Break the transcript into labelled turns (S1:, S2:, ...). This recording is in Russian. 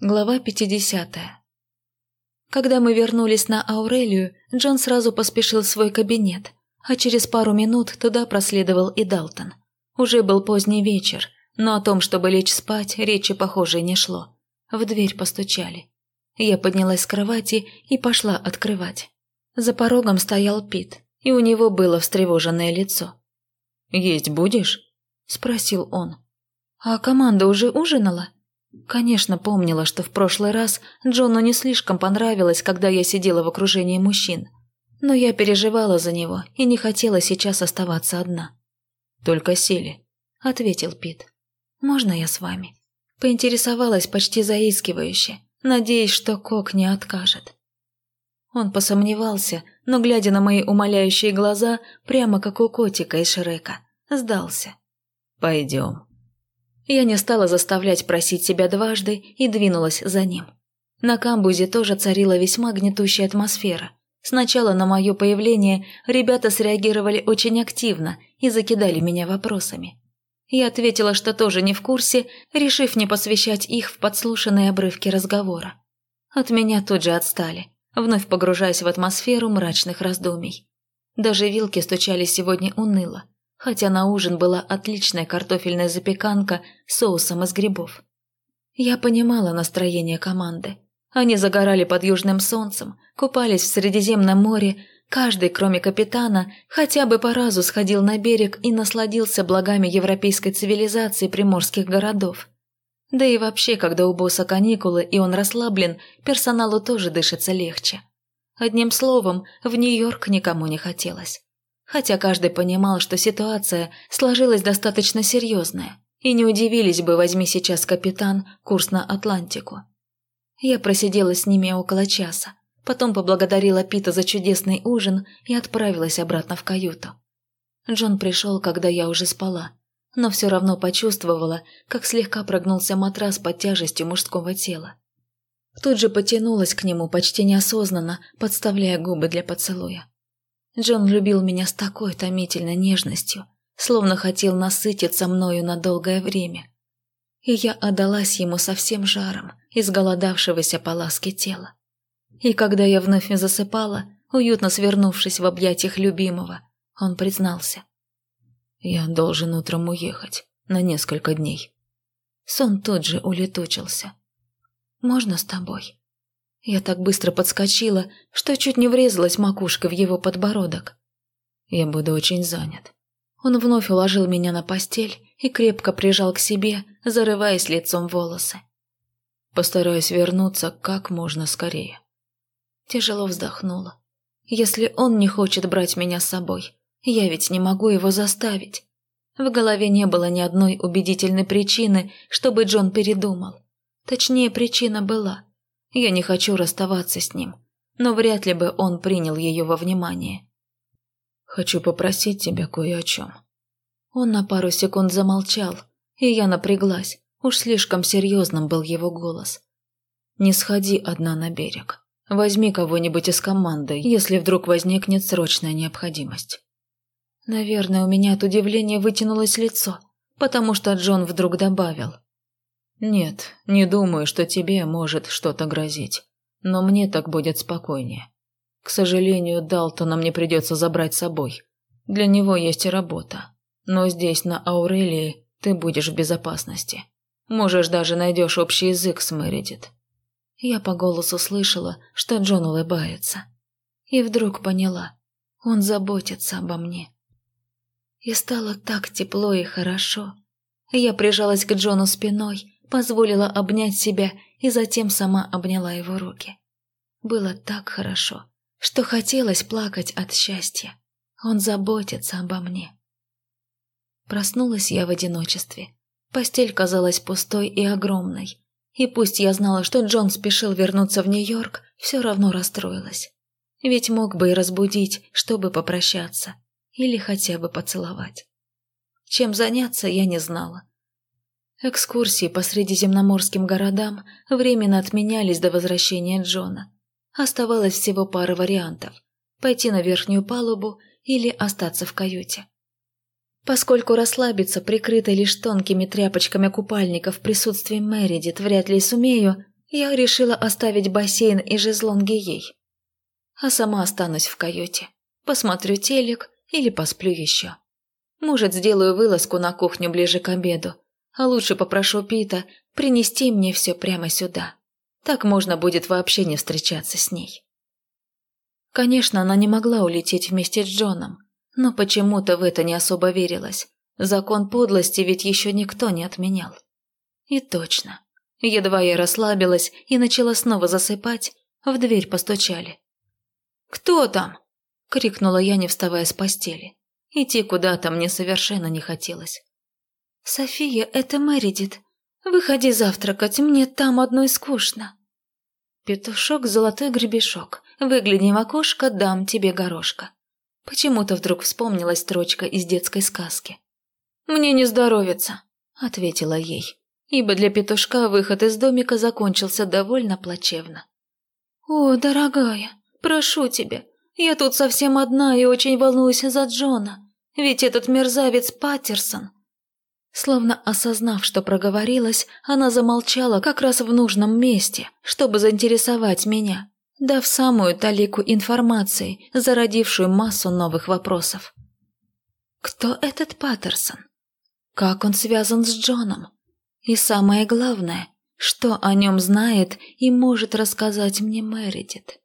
S1: Глава 50. Когда мы вернулись на Аурелию, Джон сразу поспешил в свой кабинет, а через пару минут туда проследовал и Далтон. Уже был поздний вечер, но о том, чтобы лечь спать, речи, похоже, не шло. В дверь постучали. Я поднялась с кровати и пошла открывать. За порогом стоял Пит, и у него было встревоженное лицо.
S2: «Есть будешь?»
S1: – спросил он. «А команда уже ужинала?» Конечно, помнила, что в прошлый раз Джону не слишком понравилось, когда я сидела в окружении мужчин. Но я переживала за него и не хотела сейчас оставаться одна.
S2: «Только сели», —
S1: ответил Пит. «Можно я с вами?» Поинтересовалась почти заискивающе, надеясь, что Кок не откажет. Он посомневался, но, глядя на мои умоляющие глаза, прямо как у котика из Шрека, сдался.
S2: «Пойдем»,
S1: я не стала заставлять просить себя дважды и двинулась за ним. На камбузе тоже царила весьма гнетущая атмосфера. Сначала на мое появление ребята среагировали очень активно и закидали меня вопросами. Я ответила, что тоже не в курсе, решив не посвящать их в подслушанные обрывки разговора. От меня тут же отстали, вновь погружаясь в атмосферу мрачных раздумий. Даже вилки стучали сегодня уныло хотя на ужин была отличная картофельная запеканка с соусом из грибов. Я понимала настроение команды. Они загорали под южным солнцем, купались в Средиземном море, каждый, кроме капитана, хотя бы по разу сходил на берег и насладился благами европейской цивилизации приморских городов. Да и вообще, когда у босса каникулы и он расслаблен, персоналу тоже дышится легче. Одним словом, в Нью-Йорк никому не хотелось хотя каждый понимал, что ситуация сложилась достаточно серьезная, и не удивились бы, возьми сейчас капитан курс на Атлантику. Я просидела с ними около часа, потом поблагодарила Пита за чудесный ужин и отправилась обратно в каюту. Джон пришел, когда я уже спала, но все равно почувствовала, как слегка прогнулся матрас под тяжестью мужского тела. Тут же потянулась к нему почти неосознанно, подставляя губы для поцелуя. Джон любил меня с такой томительной нежностью, словно хотел насытиться мною на долгое время. И я отдалась ему со всем жаром, изголодавшегося по ласке тела. И когда я вновь засыпала, уютно свернувшись в объятиях любимого, он признался.
S2: «Я должен утром уехать на несколько дней».
S1: Сон тут же улетучился. «Можно с тобой?» Я так быстро подскочила, что чуть не врезалась макушкой в его подбородок.
S2: Я буду очень занят.
S1: Он вновь уложил меня на постель и крепко прижал к себе, зарываясь лицом в волосы.
S2: Постараюсь вернуться как можно скорее.
S1: Тяжело вздохнула. Если он не хочет брать меня с собой, я ведь не могу его заставить. В голове не было ни одной убедительной причины, чтобы Джон передумал. Точнее, причина была – я не хочу расставаться с ним, но вряд ли бы он принял ее во внимание.
S2: «Хочу попросить тебя кое о чем».
S1: Он на пару секунд замолчал, и я напряглась, уж слишком серьезным был его голос.
S2: «Не сходи одна на берег. Возьми кого-нибудь из команды, если вдруг возникнет срочная необходимость».
S1: Наверное, у меня от удивления вытянулось лицо, потому что Джон вдруг добавил.
S2: «Нет, не думаю, что тебе может что-то грозить. Но мне так будет спокойнее. К сожалению, Далтона мне придется забрать с собой. Для него есть работа. Но здесь, на Аурелии, ты будешь в безопасности. Можешь даже найдешь общий язык с Мэридит».
S1: Я по голосу слышала, что Джон улыбается. И вдруг поняла, он заботится обо мне. И стало так тепло и хорошо. Я прижалась к Джону спиной, позволила обнять себя и затем сама обняла его руки. Было так хорошо, что хотелось плакать от счастья. Он заботится обо мне. Проснулась я в одиночестве. Постель казалась пустой и огромной. И пусть я знала, что Джон спешил вернуться в Нью-Йорк, все равно расстроилась. Ведь мог бы и разбудить, чтобы попрощаться. Или хотя бы поцеловать. Чем заняться, я не знала. Экскурсии по средиземноморским городам временно отменялись до возвращения Джона. Оставалось всего пара вариантов – пойти на верхнюю палубу или остаться в каюте. Поскольку расслабиться, прикрытой лишь тонкими тряпочками купальника в присутствии Мэридит, вряд ли сумею, Я решила оставить бассейн и жезлонги ей. А сама останусь в каюте. Посмотрю телек или посплю еще. Может, сделаю вылазку на кухню ближе к обеду, а лучше попрошу Пита принести мне все прямо сюда. Так можно будет вообще не встречаться с ней. Конечно, она не могла улететь вместе с Джоном, но почему-то в это не особо верилось. Закон подлости ведь еще никто не отменял. И точно. Едва я расслабилась и начала снова засыпать, в дверь постучали. «Кто там?» – крикнула я, не вставая с постели. Идти куда-то мне совершенно не хотелось. «София, это Мэридит. Выходи завтракать, мне там одной скучно». «Петушок, золотой гребешок, выгляни в окошко, дам тебе горошка». Почему-то вдруг вспомнилась строчка из детской сказки. «Мне не здоровится», — ответила ей, ибо для петушка выход из домика закончился довольно плачевно. «О, дорогая, прошу тебя, я тут совсем одна и очень волнуюсь за Джона, ведь этот мерзавец Паттерсон Словно осознав, что проговорилась, она замолчала как раз в нужном месте, чтобы заинтересовать меня, дав самую талику информации, зародившую массу новых вопросов. Кто этот Паттерсон? Как он связан с Джоном? И самое главное, что о нем знает и может рассказать мне Мэридит?